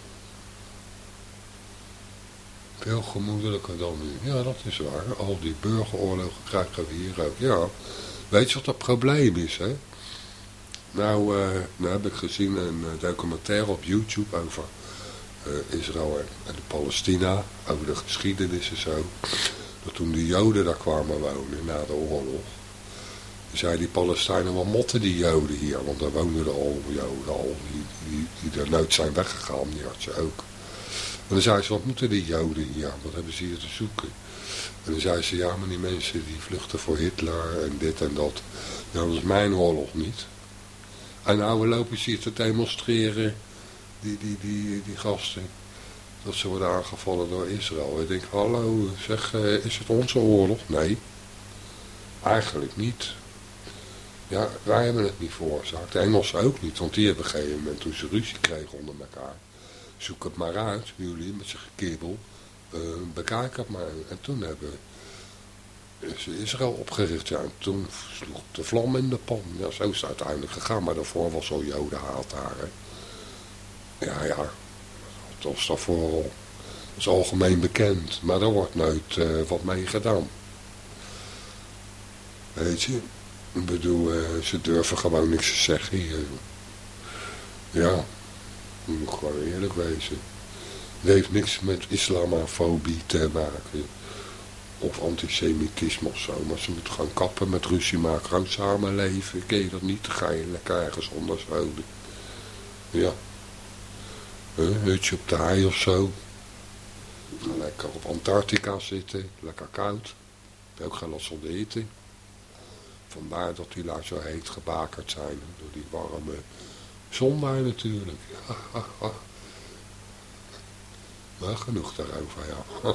Veel gemoedelijker dan nu. Ja, dat is waar. Al die burgeroorlogen krijgen we hier ook. Ja. Weet je wat het probleem is, hè? Nou, uh, nou heb ik gezien een eh, documentaire op YouTube over Israël en Palestina. Over de geschiedenis en zo toen de Joden daar kwamen wonen na de oorlog. Zei die Palestijnen, wat motten die Joden hier? Want daar woonden er al Joden al, die, die, er nooit zijn weggegaan, die had je ook. En dan zei ze, wat moeten die Joden hier? Wat hebben ze hier te zoeken? En dan zei ze, ja, maar die mensen die vluchten voor Hitler en dit en dat. Ja, dat is mijn oorlog niet. En nou, we lopen hier te demonstreren, die, die, die, die gasten dat ze worden aangevallen door Israël. Ik denk, hallo, zeg, eh, is het onze oorlog? Nee, eigenlijk niet. Ja, wij hebben het niet veroorzaakt. De Engelsen ook niet, want die hebben op een gegeven moment, toen ze ruzie kregen onder elkaar, zoek het maar uit, jullie met zijn gekibbel, uh, bekijk het maar. En toen hebben ze Israël opgericht, ja, en toen sloeg de vlam in de pan. Ja, zo is het uiteindelijk gegaan, maar daarvoor was al jodenhaat daar, hè. Ja, ja, daarvoor al. Dat is algemeen bekend. Maar daar wordt nooit uh, wat mee gedaan. Weet je. Ik bedoel, uh, ze durven gewoon niks te zeggen hier. Ja. Je moet gewoon eerlijk wezen. Het heeft niks met islamofobie te maken. of antisemitisme of zo. Maar ze moeten gaan kappen met ruzie maken, gaan samenleven. Ken je dat niet? Dan ga je lekker ergens anders wonen. Ja. Een hutje op de hei of zo. Lekker op Antarctica zitten, lekker koud. Heb ook geen last van de hitte. Vandaar dat die daar zo heet gebakerd zijn. Door die warme zon daar natuurlijk. Maar genoeg daarover, ja.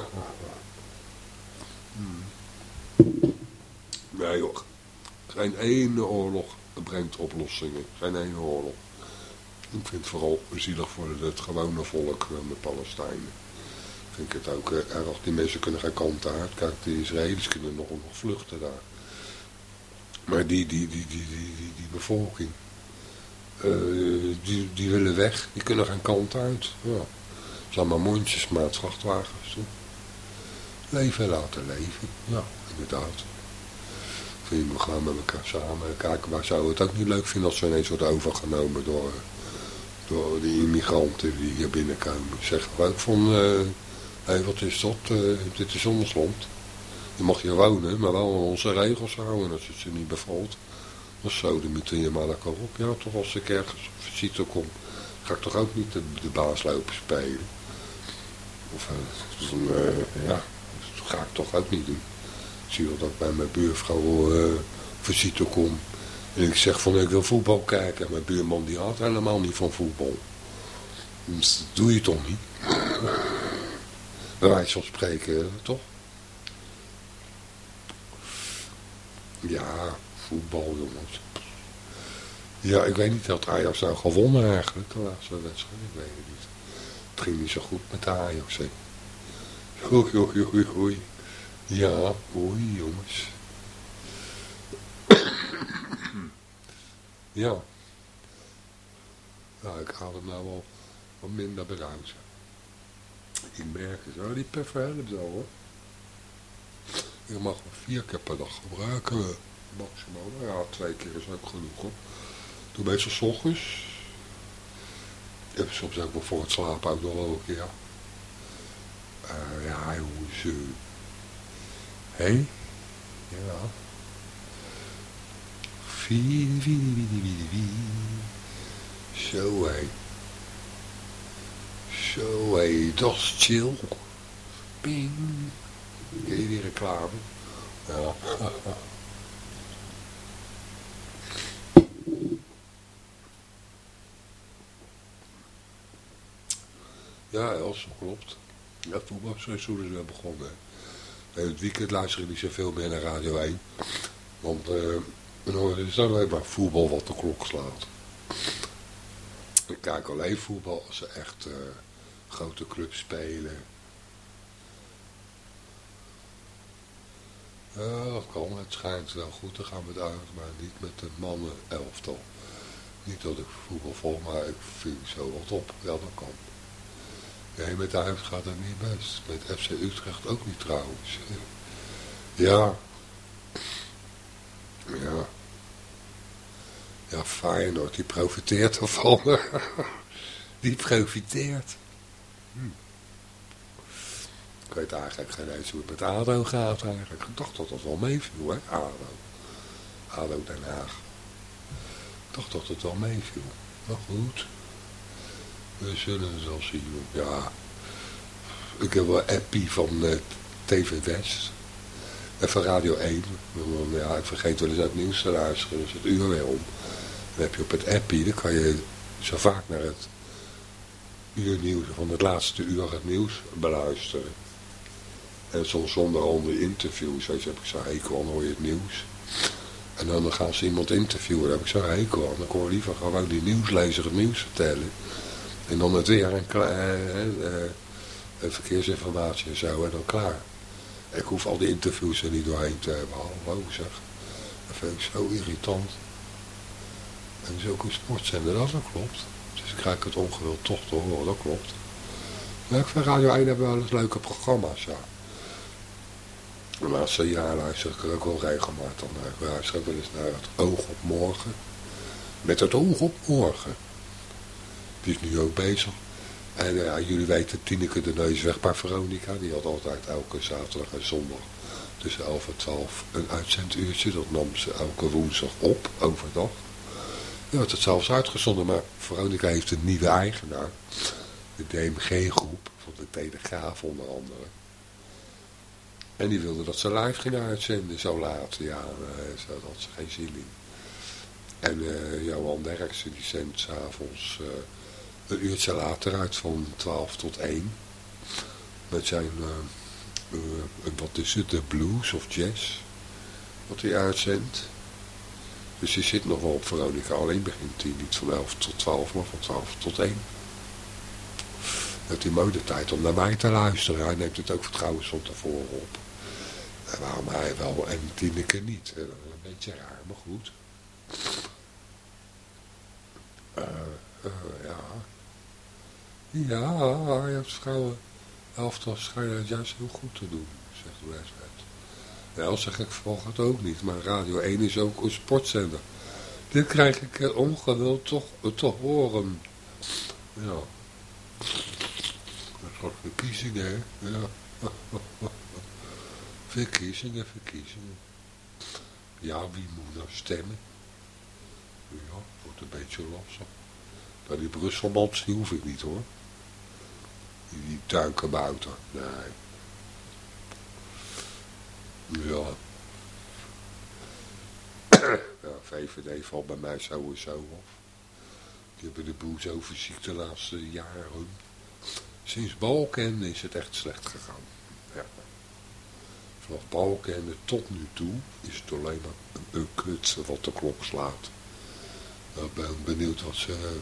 Nee joh, geen ene oorlog brengt oplossingen. Geen ene oorlog. Ik vind het vooral zielig voor het gewone volk, eh, de Palestijnen. Vind ik het ook eh, erg. Die mensen kunnen geen kant uit. Kijk, de Israëli's kunnen nog, nog vluchten daar. Maar die, die, die, die, die, die, bevolking, uh, die, die willen weg. Die kunnen geen kant uit. Ja. Het zijn maar mondjesmaat vrachtwagens. Leven laten leven. Ja, inderdaad. We gaan met elkaar samen kijken. Maar zouden het ook niet leuk vinden als ze ineens worden overgenomen door, door die immigranten die hier binnenkomen. Zeggen we ook van, hé, uh, hey, wat is dat? Uh, dit is ons land. Je mag hier wonen, maar wel onze regels houden. Als het ze niet bevalt, dan zo, dan moeten je maar lekker op. Ja, toch als ik ergens op visite kom, ga ik toch ook niet de, baas lopen spelen. Of, uh, ja, dat ga ik toch ook niet doen. Ik zie wel dat ik bij mijn buurvrouw visite kom. En ik zeg van ik wil voetbal kijken. Mijn buurman die had helemaal niet van voetbal. Dus dat doe je toch niet? Bij spreken, toch? Ja, voetbal jongens. Ja, ik weet niet dat Ajax nou gewonnen eigenlijk, de laatste wedstrijd. Ik weet het niet. Het ging niet zo goed met de Ajax. Hè. Oei, oei, oei, oei. Ja, oei jongens. Ja. Nou, ik haal het nou wel wat minder beruimd. Ik merk het. Oh, die helpt wel hoor. Ik mag hem vier keer per dag gebruiken. Maximaal. Nou ja, twee keer is ook genoeg hoor. Doe meestal s ochtends. Soms ook wel voor het slapen ook nog wel een keer. Uh, ja, jongens. Hé? Hey? Ja. Vie, vie, vie, vie, vie. Zo hé. Zo hé, dat is chill. Ping. Ken je die reclame? Ja. Ja, Els, klopt. Ja, voetbalseizoen is weer begonnen. En het weekend luister ik niet zoveel meer naar Radio 1. Want uh, dan is dan alleen maar voetbal wat de klok slaat. Ik kijk alleen voetbal als ze echt uh, grote clubs spelen. Ja, dat kan. Het schijnt wel goed te gaan met uit, maar niet met de mannen elftal. Niet dat ik voetbal volg, maar ik vind zo wat op. Ja, dat kan. Nee, met huis gaat het niet best. Met FC Utrecht ook niet trouwens. Ja. Ja. Ja, Feyenoord, die profiteert ervan. die profiteert. Hm. Ik weet eigenlijk geen eens hoe het met ADO gaat eigenlijk. Ik dacht dat dat wel meeviel, hè, ADO. ADO Den Haag. Ik dacht dat het wel meeviel. Maar goed. We zullen het wel zien. Ja, ik heb wel appie van uh, TV West. En van Radio 1. Ja, ik vergeet wel eens uit nieuws te luisteren. Dus het uur weer om. Dan heb je op het appie, dan kan je zo vaak naar het uurnieuws van het laatste uur het nieuws beluisteren. En soms zonder andere interviews. Zoals heb ik zo hekel hoor je het nieuws. En dan gaan ze iemand interviewen, daar heb ik zo hekel aan. Dan hoor liever gewoon die nieuwslezer het nieuws vertellen. En dan het weer en uh, verkeersinformatie en zo en dan klaar. Ik hoef al die interviews er niet doorheen te hebben. Hallo zeg. Dat vind ik zo irritant. En zulke sportzender, dat, klopt. Dus ik krijg het ongewild toch te horen, dat klopt. Maar ik vind Radio 1 hebben wel eens leuke programma's, ja. De laatste jaar luister ik er ook wel regelmatig naar. Ik luister wel eens naar het oog op morgen. Met het oog op morgen. Die is nu ook bezig En ja, jullie weten, Tineke de Neus weg bij Veronica. Die had altijd elke zaterdag en zondag tussen 11 en 12 een uitzenduurtje. Dat nam ze elke woensdag op, overdag. Je wordt het zelfs uitgezonden, maar Veronica heeft een nieuwe eigenaar. De DMG-groep van de Telegraaf onder andere. En die wilde dat ze live ging uitzenden, zo laat. Ja, uh, daar had ze geen zin in. En uh, Johan Derksen, die zendt s'avonds uh, een uurtje later uit van 12 tot 1. Met zijn, wat is het, de blues of jazz, wat hij uitzendt. Dus je zit nog wel op Veronica, alleen begint hij niet van 11 tot 12, maar van 12 tot 1. Dat hij mooi de tijd om naar mij te luisteren. Hij neemt het ook vertrouwens van tevoren op. En waarom hij wel en Tineke niet. Een beetje raar, maar goed. Uh, uh, ja. Ja, hebt vrouwen elftal schijnen het juist heel goed te doen, zegt de wedstrijd. Wel zeg ik volg het ook niet, maar Radio 1 is ook een sportzender. Dit krijg ik ongewild toch te horen. Ja. Dat wordt verkiezingen, hè. Ja. verkiezingen, verkiezingen. Ja, wie moet nou stemmen? Ja, wordt een beetje lastig. Maar die Brusselmans, die hoef ik niet hoor. Die, tuinkabouter, nee. Ja. ja, VVD valt bij mij sowieso af. Die hebben de boel zo fysiek de laatste jaren. Sinds Balken is het echt slecht gegaan. Ja. Vanaf Balken tot nu toe is het alleen maar een, kut wat de klok slaat. Ik ben benieuwd wat ze,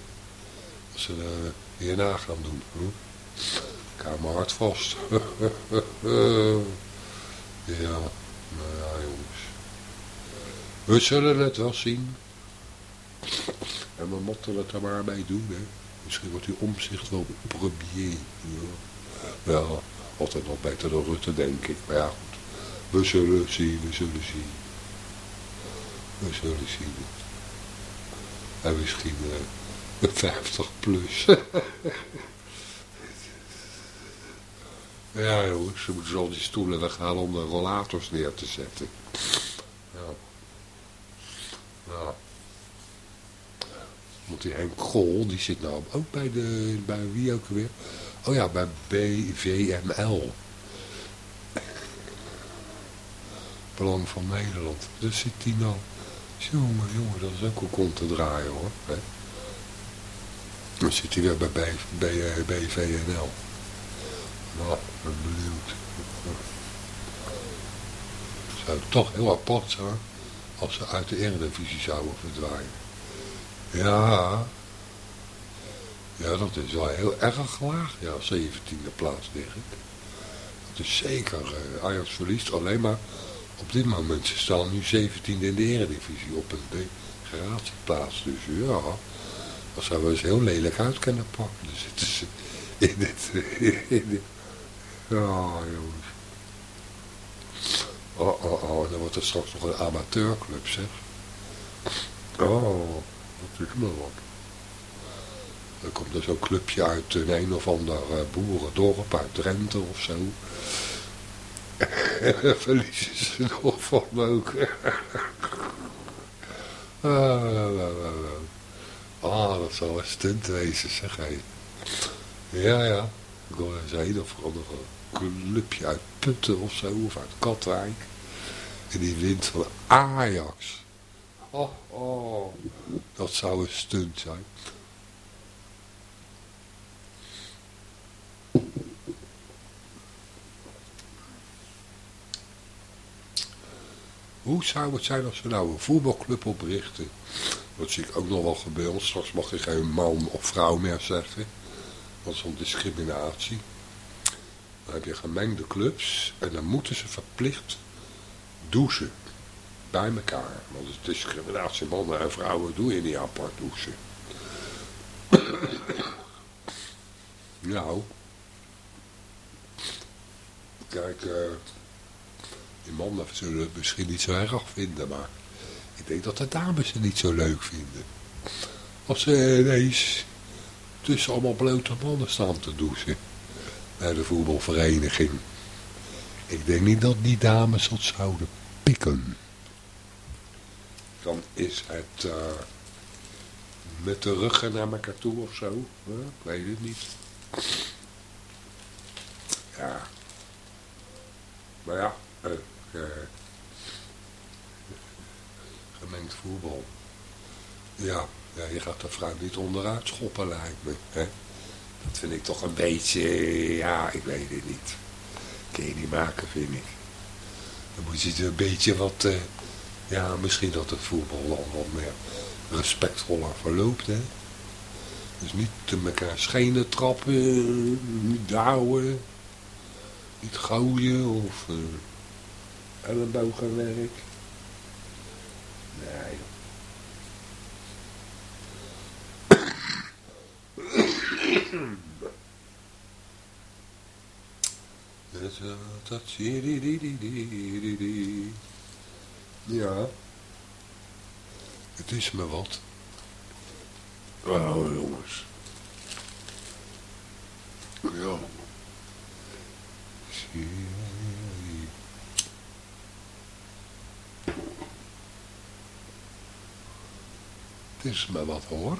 wat ze uh, hierna gaan doen. Kamer hard vast. Ja, nou ja jongens. We zullen het wel zien. En we moeten het er maar bij doen, hè. Misschien wordt die omzicht wel premier. Ja. Wel, altijd nog beter dan Rutte, denk ik. Maar ja, goed. We zullen zien, we zullen zien. We zullen zien. En misschien uh, 50 plus. Ja jongens, ze moeten al die stoelen weghalen om de rollators neer te zetten. Ja. Ja. Want die Henk die zit nou ook bij de, bij wie ook weer? Oh ja, bij BVML. Belang van Nederland. Dus zit die nou. Jongen, jongen, dat is ook een kont te draaien hoor. Dan zit hij weer bij BVNL. Ben benieuwd. Het zou toch heel apart zijn als ze uit de eredivisie zouden verdwijnen. Ja, ja, dat is wel heel erg laag. Ja, 17e plaats, denk ik. Dat is zeker. Uh, Ajax verliest alleen maar op dit moment. Ze staan nu 17e in de eredivisie op een degradatieplaats. Dus ja, dat zou wel eens heel lelijk uit kunnen pakken. Dan zitten ze in dit, in ja, jongens. Oh, oh, oh, dan wordt het straks nog een amateurclub, zeg. Oh, dat is maar wat. Dan komt er zo'n clubje uit een een of ander uh, boerendorp uit Drenthe of zo. En verliezen ze nog van ook. ah, ah, dat zal een stunt wezen, zeg hij. Ja, ja. Ik een of andere clubje uit Putten of zo, of uit Katwijk. En die wint van Ajax. Oh, oh, dat zou een stunt zijn. Hoe zou het zijn als we nou een voetbalclub oprichten? Dat zie ik ook nog wel gebeuren. Straks mag je geen man of vrouw meer zeggen. Is een discriminatie. Dan heb je gemengde clubs en dan moeten ze verplicht douchen. Bij elkaar. Want het is discriminatie mannen en vrouwen doe je niet apart douchen. nou. Kijk, uh, die mannen zullen het misschien niet zo erg vinden, maar ik denk dat de dames het niet zo leuk vinden. Als ze ineens tussen allemaal blote mannen staan te douchen. Bij de voetbalvereniging. Ik denk niet dat die dames dat zouden pikken. Dan is het uh, met de ruggen naar elkaar toe of zo. Ja, ik weet het niet. Ja. Maar ja, uh, uh, gemengd voetbal. Ja, ja, je gaat de vrouw niet onderuit schoppen lijkt me. Hè? Dat vind ik toch een beetje, ja, ik weet het niet. Kun je niet maken, vind ik. Dan moet je een beetje wat, uh, ja, misschien dat het voetbal dan wat meer respectvoller verloopt, hè. Dus niet te elkaar schenen trappen, niet douwen, niet gooien of uh, ellebogenwerk. Nee, Ja. Het is me wat. Oh, jongens. Ja. Het is me wat hoor.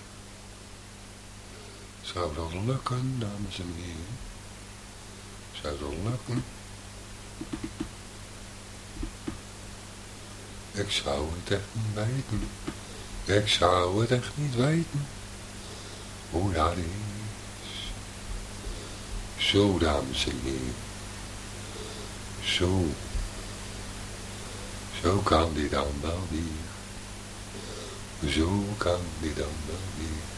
Zou dat lukken, dames en heren? Zou dat lukken? Ik zou het echt niet weten. Ik zou het echt niet weten. Hoe dat is. Zo, dames en heren. Zo. Zo kan die dan wel weer. Zo kan die dan wel weer.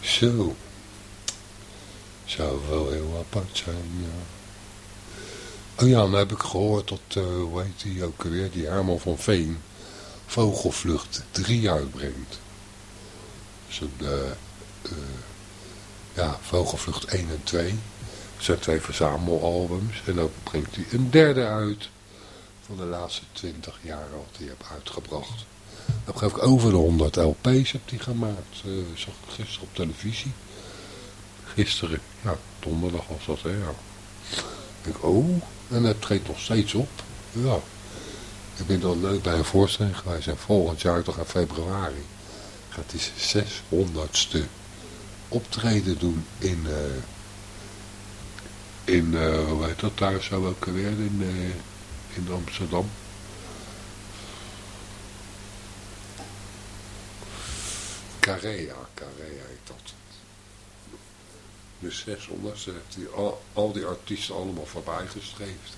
Zo. Zou wel heel apart zijn, ja. Oh ja, dan heb ik gehoord dat, uh, hoe heet die ook weer, die Herman van Veen, Vogelvlucht 3 uitbrengt. Dus een, uh, uh, ja, Vogelvlucht 1 en 2. Dat zijn twee verzamelalbums. En dan brengt hij een derde uit van de laatste 20 jaar al die heb uitgebracht. Dan geloof ik over de 100 LP's heb hij gemaakt. Uh, zag ik gisteren op televisie. Gisteren, ja, donderdag was dat, hè. Ik oh, en het treedt nog steeds op. Ja. Ik ben dan leuk bij een voorstelling geweest en volgend jaar, toch in februari, gaat hij 600ste optreden doen in, uh, in uh, hoe heet dat daar zo ook weer, in, in Amsterdam. Carrea, Carrea heet dat. Dus 600 heeft hij al, al die artiesten allemaal voorbij gestreefd.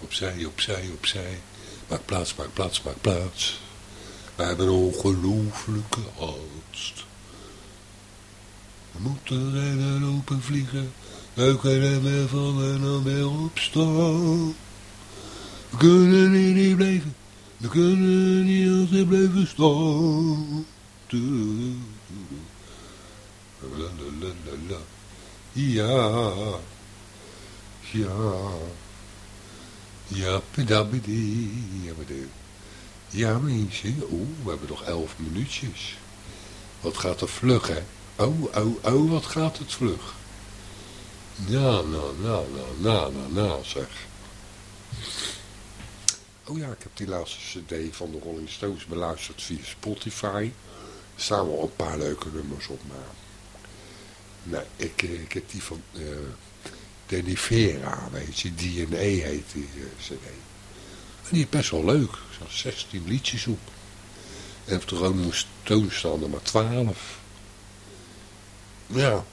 Opzij, opzij, opzij. Maak plaats, maak plaats, maak plaats. We hebben een ongelooflijke angst. We moeten rennen, lopen, vliegen. We kunnen weer vallen en weer opstaan. We kunnen hier niet blijven. We kunnen niet altijd blijven staan. La, Ja. Ja. Ja, pedabidi. Ja, ja, mensen. Oeh, we hebben nog elf minuutjes. Wat gaat er vlug, hè? Oh, oh, oh, wat gaat het vlug. Nou, nou, nou, nou, nou, nou, nou, zeg. Oh ja, ik heb die laatste cd van de Rolling Stones beluisterd via Spotify. Er staan wel een paar leuke nummers op, maar... Nee, ik, eh, ik heb die van uh, Danny Vera, weet je, DNA heet die uh, cd. En die is best wel leuk. Er staan 16 liedjes op. En op de Rolling Stones staan maar 12. Ja.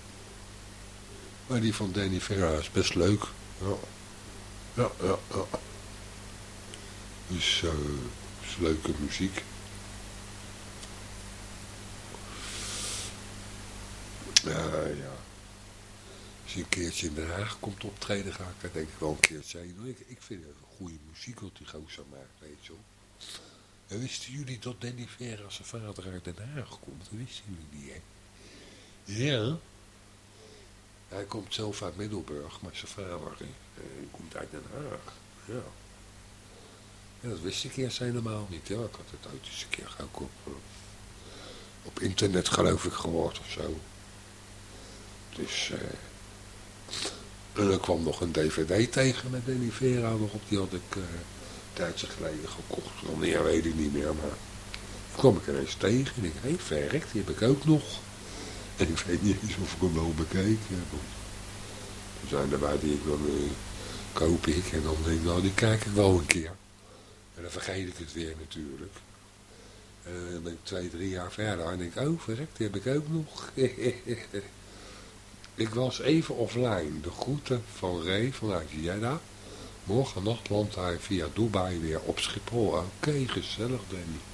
Maar die van Danny Vera is best leuk. Ja. Ja, ja, ja. Dus, uh, is leuke muziek. Ja, ja. Als je een keertje in Den Haag komt optreden, ga ik daar denk ik wel een keertje heen. Ik, ik vind het een goede muziek wat die gozer maakt, weet je wel. En wisten jullie dat Danny Vera zijn vader uit Den Haag komt? Dat wisten jullie niet, hè? Ja. Hij komt zelf uit Middelburg, maar zijn vader eh, komt uit Den Haag. Ja. Ja, dat wist ik eerst helemaal niet. Ja. Ik had het ooit eens een keer ook op, eh, op internet geloof ik gehoord of zo. Dus... Uh, en er kwam nog een dvd tegen met Danny Vera nog op. Die had ik uh, een tijdje geleden gekocht. Wanneer weet ik niet meer, maar... kwam ik er eens tegen en ik hé, hey, verrekt, die heb ik ook nog. Ik weet niet eens of ik hem wel bekeken heb. Er zijn erbij die ik dan uh, koop ik en dan denk ik, nou die kijk ik wel een keer. En dan vergeet ik het weer natuurlijk. En dan ben ik twee, drie jaar verder en denk ik, oh verrekt, die heb ik ook nog. Ik was even offline. De groeten van Ray vanuit Jeddah. Morgen nacht landt hij via Dubai weer op Schiphol. Oké, gezellig Danny.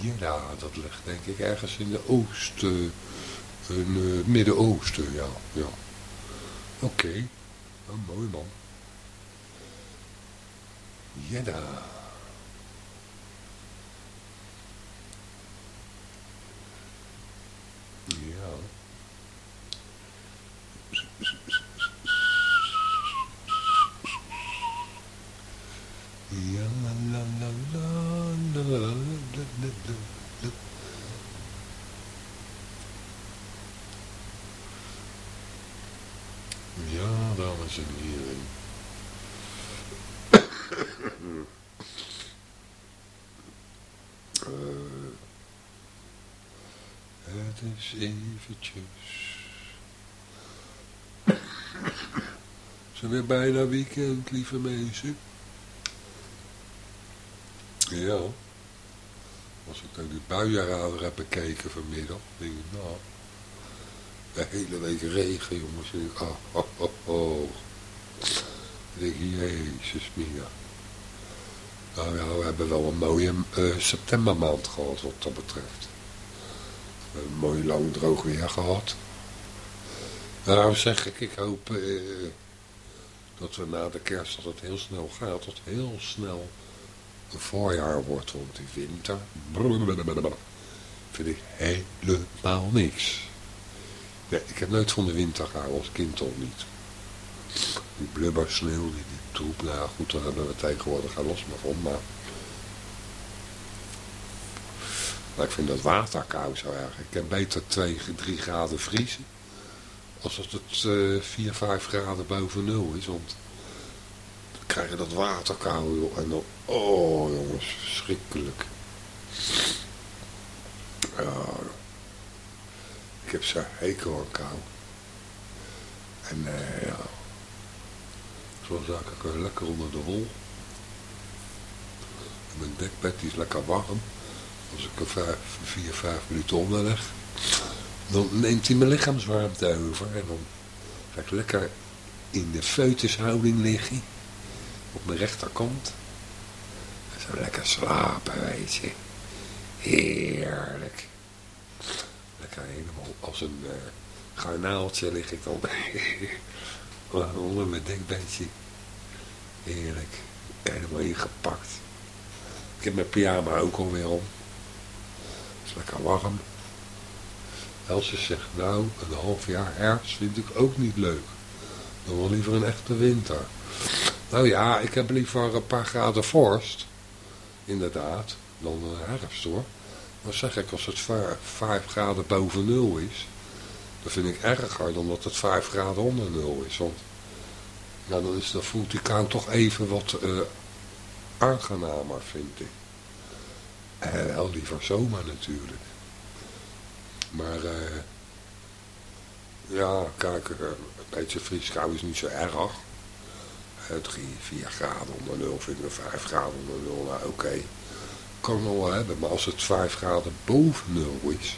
Jeddah, dat ligt denk ik ergens in de oosten. In uh, Midden-Oosten, ja. ja. Oké. Okay. Oh, mooi man. Jeddah. Ja. Ja, la la la la Ja, dames en heren. uh, het is eventjes... zijn weer bijna weekend, lieve mensen. Ja. Als ik dan die buienradar heb bekeken vanmiddag, denk ik, nou, de hele week regen, jongens. Oh, oh, oh, denk ik, jezus mia. Nou ja, we hebben wel een mooie uh, septembermaand gehad wat dat betreft. We hebben een mooi lang droog weer gehad. Nou zeg ik, ik hoop uh, dat we na de kerst, dat het heel snel gaat, dat heel snel voorjaar wordt. Want die winter, vind ik helemaal niks. Ik heb nooit van de winter gehouden, als kind al niet. Die blubbersneeuw, die, die troep, nou goed, daar hebben we tegenwoordig gaan los maar van, maar... Ik vind dat water koud zo erg. Ik heb beter 2, 3 graden vriezen. Als het uh, 4, 5 graden boven nul is. Want krijg je dat water koud. Joh. En dan, oh jongens, verschrikkelijk. Ik heb zo hekel aan kou. En uh, ja, zo zag ik er lekker onder de wol. Mijn dekbed is lekker warm. Als ik er vijf, vier, vijf minuten onder leg, dan neemt hij mijn lichaamswarmte over. En dan ga ik lekker in de feutushouding liggen. Op mijn rechterkant. Zo lekker slapen, weet je. Heerlijk. Lekker helemaal als een uh, garnaaltje lig ik dan onder mijn dekbedje. Heerlijk. Helemaal ingepakt. Ik heb mijn pyjama ook alweer om. Het is lekker warm. Elsje zegt, nou, een half jaar herfst vind ik ook niet leuk. Dan wel liever een echte winter. Nou ja, ik heb liever een paar graden vorst. Inderdaad, dan herfst hoor. Maar zeg ik, als het 5 graden boven nul is, dan vind ik erger dan dat het 5 graden onder nul is. Want ja, dan, is, dan voelt die kou toch even wat uh, aangenamer, vind ik. En wel liever zomer natuurlijk. Maar ja, kijk, een beetje vrieskou is niet zo erg. Uh, 3, 4 graden onder nul vind ik 5 graden onder nul, nou oké. Okay. Kan wel hebben, maar als het 5 graden boven nul is,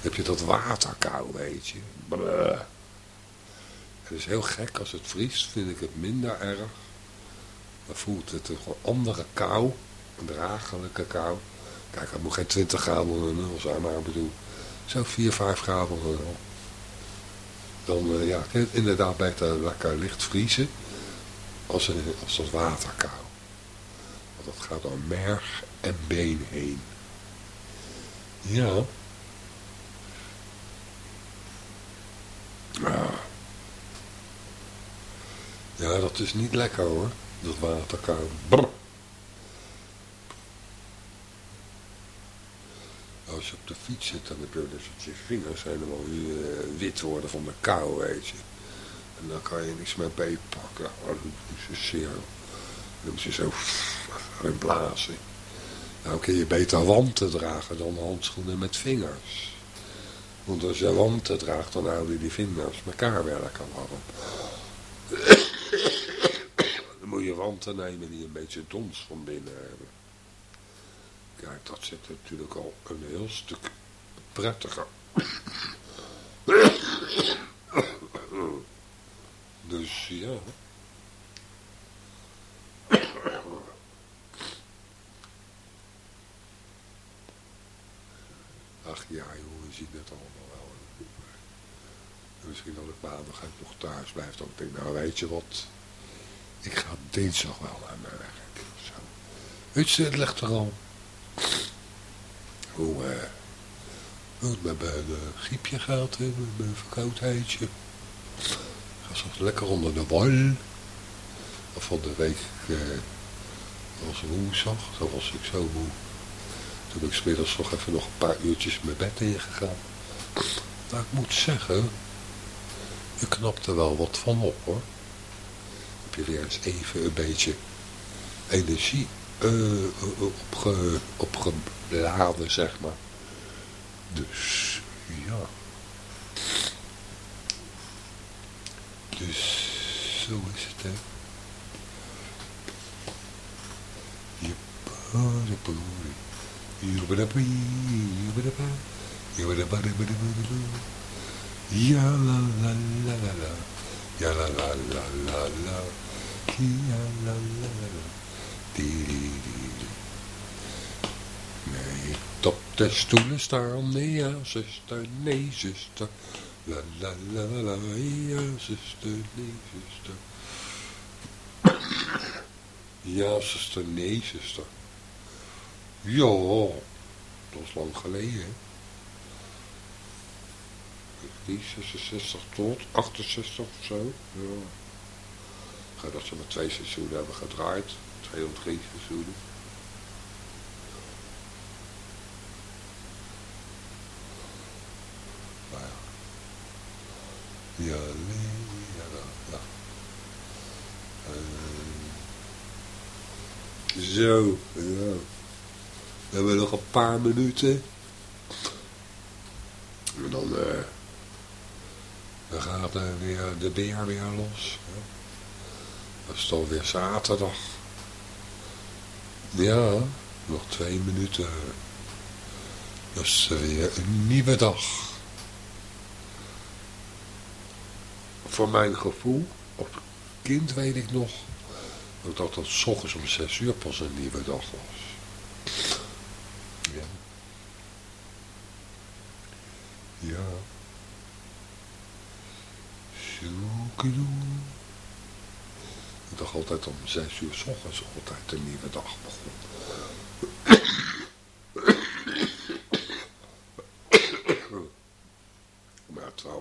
heb je dat waterkou, weet je. Bluh. Het is heel gek, als het vriest vind ik het minder erg. Dan voelt het een andere kou, een dragelijke kou. Kijk, het moet geen 20 graden onder nul zijn, maar ik bedoel, zo 4, 5 graden onder nul. Dan uh, ja, inderdaad beter lekker licht vriezen als, een, als dat waterkou. Want dat gaat door merg en been heen. Ja. Ah. Ja, dat is niet lekker hoor. Dat waterkou. Brr. Als je op de fiets zit, dan heb je dus dat je vingers helemaal eh, wit worden van de kou, weet je. En dan kan je niks meer pakken. Oh, dat is zeer. Dan moet je zo in blazen. Nou kun je beter wanten dragen dan handschoenen met vingers. Want als je wanten draagt, dan houden die vingers elkaar werken warm. dan moet je wanten nemen die een beetje dons van binnen hebben. Kijk, dat zit natuurlijk al een heel stuk prettiger. Dus ja. Ach ja, joh, je ziet het allemaal wel. Misschien dat ik maandag nog thuis blijf. Dan denk ik, nou weet je wat, ik ga dinsdag wel naar mijn werk. Zo. Het ligt er al hoe, uh, hoe het met mijn uh, griepje gaat, met mijn verkoudheidje. Zo lekker onder de wal. Van de week uh, was woensdag, toen was ik zo moe. Toen ben ik smiddags nog even nog een paar uurtjes mijn bed ingegaan. Maar ik moet zeggen, je knapt er wel wat van op hoor. Heb je weer eens even een beetje energie uh, opge, opgeladen, zeg maar. Dus, ja. Dus, zo is het, hè. Ja la la la la la. Ja la la la la la. Ja la la la la. Nee, op de stoelen staan, nee ja, zuster, nee zuster. La la la la la, ja zuster, nee zuster. Ja zuster, nee zuster. Ja, dat is lang geleden. Die 66 tot 68 of zo. Ja. ga dat ze met twee seizoenen hebben gedraaid twee of drie seizoenen. Ja, ja, ja. Uh, zo, ja. We hebben nog een paar minuten. En dan, uh, dan gaat uh, weer de beer weer los. Hè. Dat is dan weer zaterdag. Ja, nog twee minuten. Dat is weer een nieuwe dag. Voor mijn gevoel, op kind weet ik nog, dat dat s ochtends om zes uur pas een nieuwe dag was. Ja. Ja. Zoekedoe. Ik dacht altijd om zes uur s ochtends altijd een nieuwe dag begon.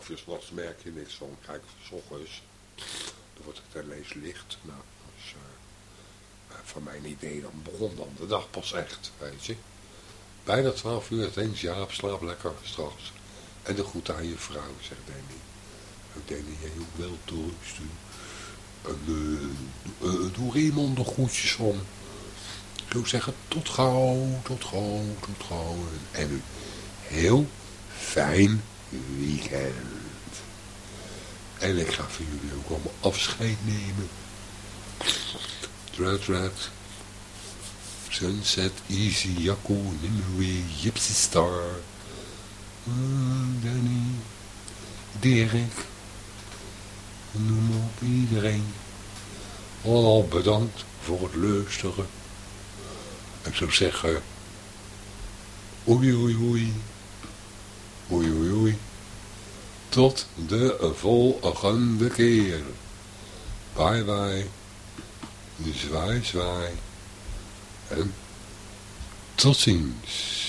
Uur s'nachts merk je niks van. Kijk, s ochtends, dan wordt het ineens licht. Nou, dus, uh, van mijn idee, dan begon dan de dag pas echt, weet je. Bijna twaalf uur, het eens, Jaap, slaap lekker straks. En de groet aan je vrouw, zegt Danny. Ik denk jij ook wel toerusten. En uh, doe Raymond de groetjes van. Ik zou zeggen, tot gauw, tot gauw, tot gauw. En een heel fijn weekend. En ik ga van jullie ook allemaal afscheid nemen. Red. Sunset, Easy, Jacco, Nimue, Gypsy Star. Uh, Danny, Dirk. Noem op iedereen. Allemaal bedankt voor het luisteren. Ik zou zeggen... Oei, oei, oei. Oei, oei, oei. Tot de volgende keer. Bye, bye. Zwaai, zwaai. En tot ziens.